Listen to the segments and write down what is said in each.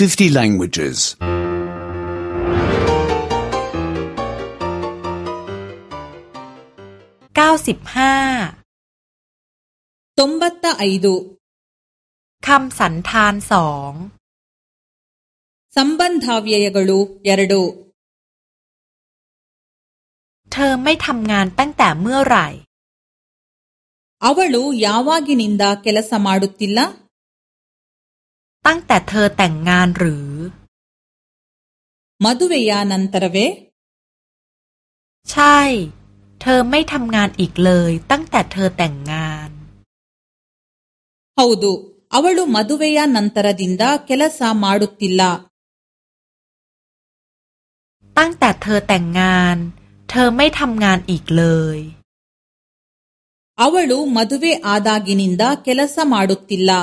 50 languages. 95. ต้มบัตคำสันธานสองสัมบันทาวียกลูยารดูเธอไม่ทำงานตั้งแต่เมื่อไหร่อวัลูยาวากินินดาเคลสมาดุติลล่ตั้งแต่เธอแต่งงานหรือมาดูเวยนันตระเวใช่ เธอไม่ทำงานอีกเลยตั้งแต่เธอแต่งงานฮาวดูอาวัลูมาดูเวียนันตระดินดาเคลสามาดุติลลาตั้งแต่เธอแต่งงาน เธอไม่ทำงานอีกเลยอาวัลูมาดูเวอาดากินินดาเคลสามาดุติลลา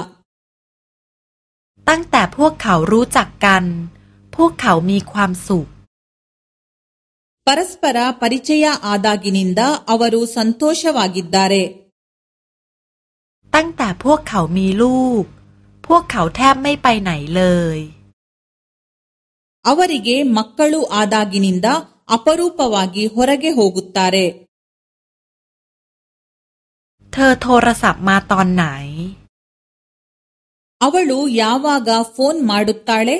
ตั้งแต่พวกเขารู้จักกัน พวกเขามีความสุขปรัสปราปริเชยาอาดากินินดา อวารุสันโทชวากิดดาเรตั้งแต่พวกเขามีลูก พวกเขาแทบไม่ไปไหนเลย อวาริเกมักกะลูอาดากินินดา อปรูปวากิฮอระเกฮกุตตาเรเธอโทรศัพท์มาตอนไหน ಅವಳು ಯಾವಾಗ ಫೋನ್ ಮಾಡುತ್ತಾಳೆ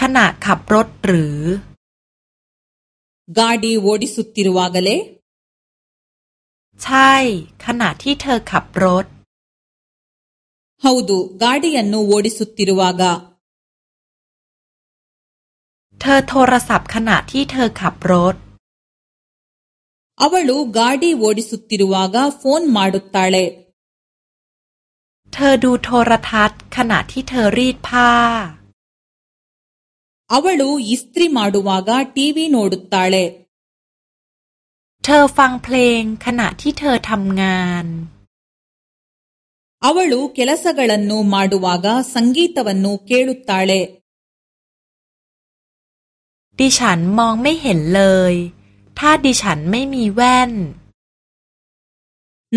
ขณะขับรถหรือ ಗಾಡಿ ಓಡಿಸುತ್ತಿರುವಾಗಲೇ ใช่ขณะที่เธอขับรถ ಹೌದು ಗಾಡಿಯನ್ನು ಓಡಿಸುತ್ತಿರುವಾಗ เธอโทรศัพท์ขณะที่เธอขับรถ ಅವಳು ಗಾಡಿ ಓಡಿಸುತ್ತಿರುವಾಗ ಫೋನ್ ಮಾಡುತ್ತಾಳೆ ธอดูโทรทัศน์ขณะที่เธอรีดผ้าอวลูอิสตรีมาดูว่ากาทีวีโนดุตตาเลเธอฟังเพลงขณะที่เธอทำงานอวลูเคลสกัลันนูมาดูว่ากาสังกีตวันนูเคลุตตาเลดิฉันมองไม่เห็นเลย ถ้าดิฉันไม่มีแว่น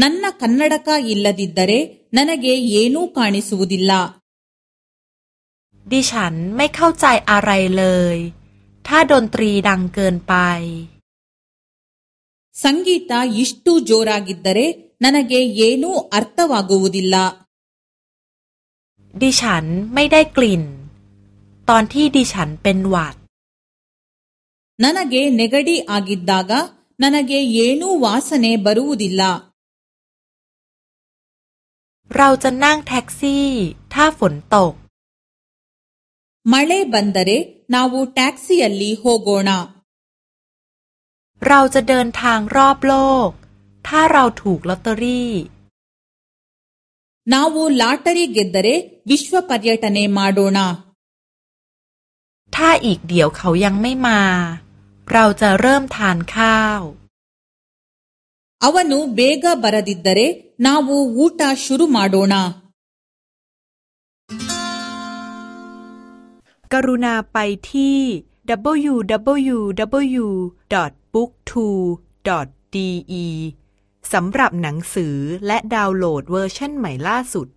ನನ್ನ ಕನ್ನಡಕ ಇಲ್ಲದಿದ್ದರೆ ನನಗೆ ಏನೂ ಕಾಣಿಸುವುದಿಲ್ಲ ดิฉันไม่เข้าใจอะไรเลยถ้าดนตรีดังเกินไป ಸಂಗೀತ ಇಷ್ಟು ಜೋರಾಗಿದ್ದರೆ ನನಗೆ ಏನೂ ಅರ್ಥವಾಗುವುದಿಲ್ಲ ดิฉันไม่ได้กลิ่นตอนที่ดิฉันเป็นหวัด ನನಗೆ ನೆಗಡಿ ಆಗಿದ್ದಾಗ ನನಗೆ ಏನೂ ವಾಸನೆ ಬರುವುದಿಲ್ಲ เราจะนั่งแท็กซี่ถ้าฝนตกมาเลบันดเรนาวูแท็กซี่อัลลีโฮโกนาเราจะเดินทางรอบโลกถ้าเราถูกลอตเตอรี่นาวูลอตเตอรี่เกิดเรวิศวปริยตเนมาโดนาถ้าอีกเดี๋ยวเขายังไม่มาเราจะเริ่มทานข้าวอวนูเบกะบารดิดเร ನಾವು ಊಟ ಶುರು ಮಾಡೋಣ กรุณาไปที่ www.booktwo.de สำหรับหนังสือและดาวน์โหลดเวอร์ชันใหม่ล่าสุด